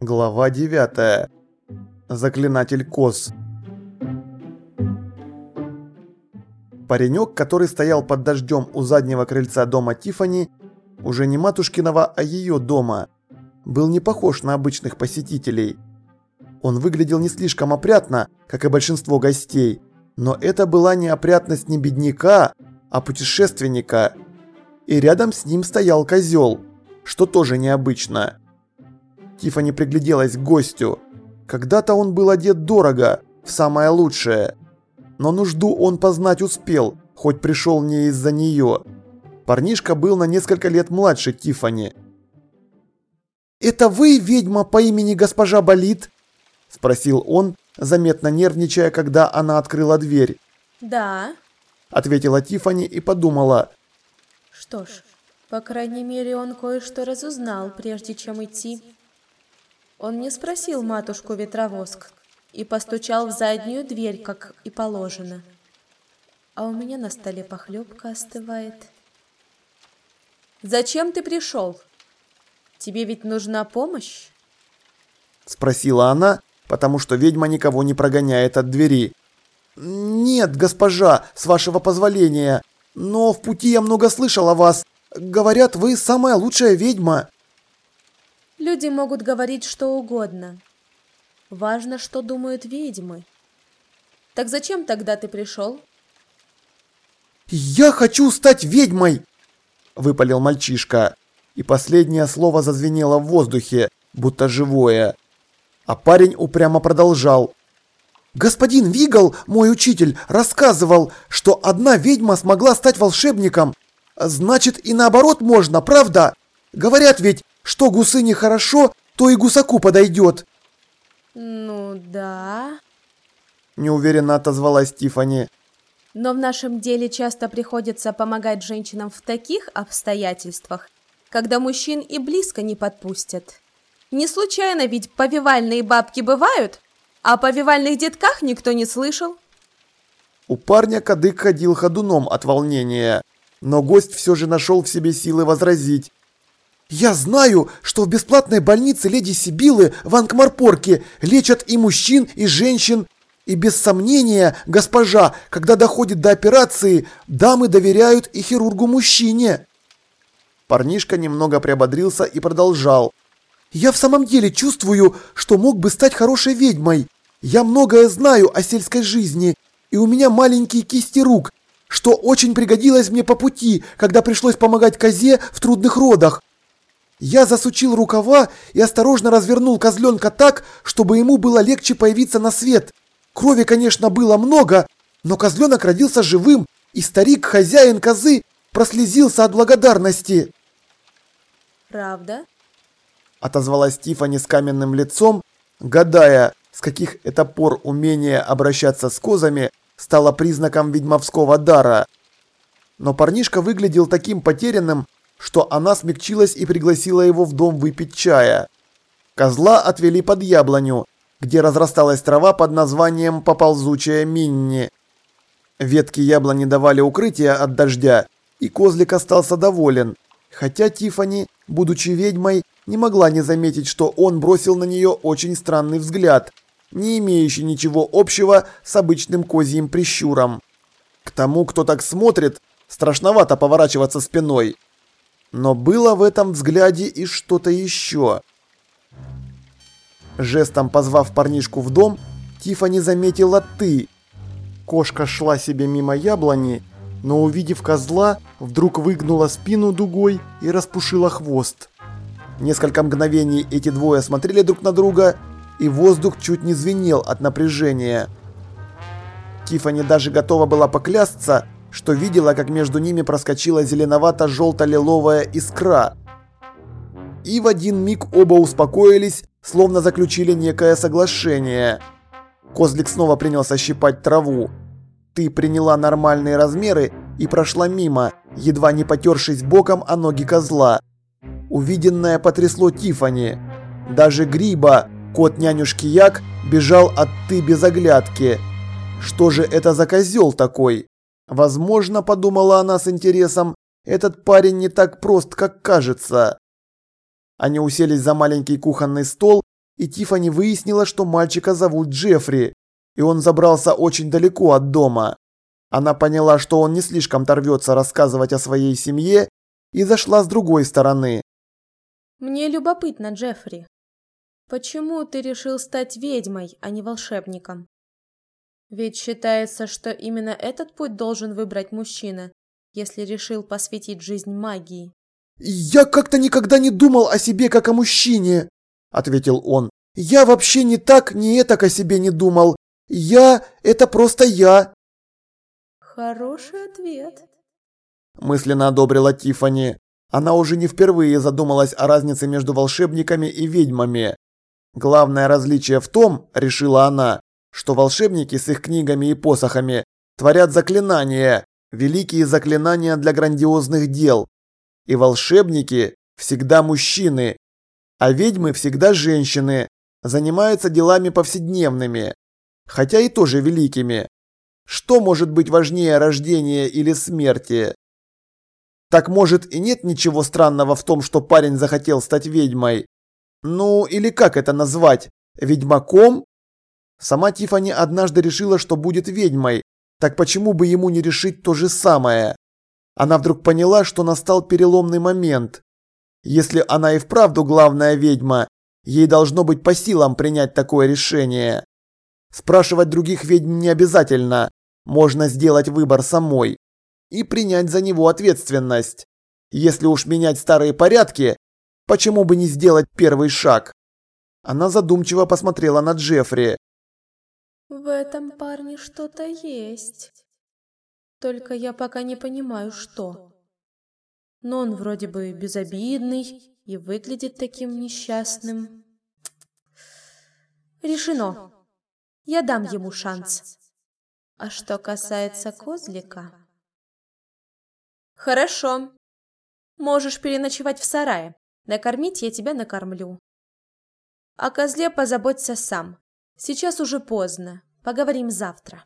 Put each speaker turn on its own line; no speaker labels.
Глава 9. Заклинатель Коз. Паренек, который стоял под дождем у заднего крыльца дома Тифани, уже не матушкиного, а ее дома, был не похож на обычных посетителей. Он выглядел не слишком опрятно, как и большинство гостей, но это была не опрятность не бедняка, а путешественника. И рядом с ним стоял козел, что тоже необычно. Тифани пригляделась к гостю. Когда-то он был одет дорого, в самое лучшее. Но нужду он познать успел, хоть пришел не из-за нее. Парнишка был на несколько лет младше Тифани. «Это вы, ведьма по имени госпожа Болит?» – спросил он, заметно нервничая, когда она открыла дверь.
«Да», –
ответила Тифани и подумала.
«Что ж, по крайней мере, он кое-что разузнал, прежде чем идти». Он не спросил матушку Ветровоск и постучал в заднюю дверь, как и положено. А у меня на столе похлебка остывает. «Зачем ты пришел? Тебе ведь нужна помощь?»
Спросила она, потому что ведьма никого не прогоняет от двери. «Нет, госпожа, с вашего позволения, но в пути я много слышал о вас. Говорят, вы самая лучшая ведьма».
Люди могут говорить что угодно. Важно, что думают ведьмы. Так зачем тогда ты пришел?
«Я хочу стать ведьмой!» – выпалил мальчишка. И последнее слово зазвенело в воздухе, будто живое. А парень упрямо продолжал. «Господин Вигал, мой учитель, рассказывал, что одна ведьма смогла стать волшебником. Значит, и наоборот можно, правда? Говорят ведь, что гусыне хорошо, то и гусаку подойдет.
Ну да.
Неуверенно отозвалась Тифани.
Но в нашем деле часто приходится помогать женщинам в таких обстоятельствах, когда мужчин и близко не подпустят. Не случайно ведь повивальные бабки бывают, о повивальных детках никто не слышал.
У парня кадык ходил ходуном от волнения, но гость все же нашел в себе силы возразить. Я знаю, что в бесплатной больнице леди Сибилы в Анкмарпорке лечат и мужчин, и женщин. И без сомнения, госпожа, когда доходит до операции, дамы доверяют и хирургу-мужчине. Парнишка немного приободрился и продолжал. Я в самом деле чувствую, что мог бы стать хорошей ведьмой. Я многое знаю о сельской жизни, и у меня маленькие кисти рук, что очень пригодилось мне по пути, когда пришлось помогать козе в трудных родах. Я засучил рукава и осторожно развернул козленка так, чтобы ему было легче появиться на свет. Крови, конечно, было много, но козленок родился живым, и старик, хозяин козы, прослезился от благодарности.
«Правда?»
– отозвалась Тифани с каменным лицом, гадая, с каких это пор умение обращаться с козами стало признаком ведьмовского дара. Но парнишка выглядел таким потерянным, что она смягчилась и пригласила его в дом выпить чая. Козла отвели под яблоню, где разрасталась трава под названием «Поползучая Минни». Ветки яблони давали укрытие от дождя, и козлик остался доволен, хотя Тифани, будучи ведьмой, не могла не заметить, что он бросил на нее очень странный взгляд, не имеющий ничего общего с обычным козьим прищуром. К тому, кто так смотрит, страшновато поворачиваться спиной. Но было в этом взгляде и что-то еще. Жестом позвав парнишку в дом, Тифани заметила «ты». Кошка шла себе мимо яблони, но увидев козла, вдруг выгнула спину дугой и распушила хвост. Несколько мгновений эти двое смотрели друг на друга, и воздух чуть не звенел от напряжения. Тифани даже готова была поклясться, что видела, как между ними проскочила зеленовато-желто-лиловая искра. И в один миг оба успокоились, словно заключили некое соглашение. Козлик снова принялся щипать траву. Ты приняла нормальные размеры и прошла мимо, едва не потершись боком о ноги козла. Увиденное потрясло Тифани. Даже Гриба, кот нянюшки Як, бежал от ты без оглядки. Что же это за козел такой? Возможно, подумала она с интересом, Этот парень не так прост, как кажется. Они уселись за маленький кухонный стол, и Тифани выяснила, что мальчика зовут Джеффри, и он забрался очень далеко от дома. Она поняла, что он не слишком торвется рассказывать о своей семье, и зашла с другой стороны.
Мне любопытно, Джеффри. Почему ты решил стать ведьмой, а не волшебником? Ведь считается, что именно этот путь должен выбрать мужчина, если решил посвятить жизнь магии.
«Я как-то никогда не думал о себе как о мужчине», — ответил он. «Я вообще не так, не это о себе не думал. Я — это просто я».
Хороший ответ.
Мысленно одобрила Тифани. Она уже не впервые задумалась о разнице между волшебниками и ведьмами. Главное различие в том, решила она, что волшебники с их книгами и посохами творят заклинания, великие заклинания для грандиозных дел. И волшебники всегда мужчины, а ведьмы всегда женщины, занимаются делами повседневными, хотя и тоже великими. Что может быть важнее рождения или смерти? Так может и нет ничего странного в том, что парень захотел стать ведьмой? Ну, или как это назвать? Ведьмаком? Сама Тифани однажды решила, что будет ведьмой. Так почему бы ему не решить то же самое? Она вдруг поняла, что настал переломный момент. Если она и вправду главная ведьма, ей должно быть по силам принять такое решение. Спрашивать других ведьм не обязательно. Можно сделать выбор самой и принять за него ответственность. Если уж менять старые порядки, почему бы не сделать первый шаг? Она задумчиво посмотрела на Джеффри.
В этом парне что-то есть. Только я пока не понимаю, что. Но он вроде бы безобидный и выглядит таким несчастным. Решено. Я дам ему шанс. А что касается козлика... Хорошо. Можешь переночевать в сарае. Накормить я тебя накормлю. О козле позаботься сам. Сейчас уже поздно. Поговорим завтра.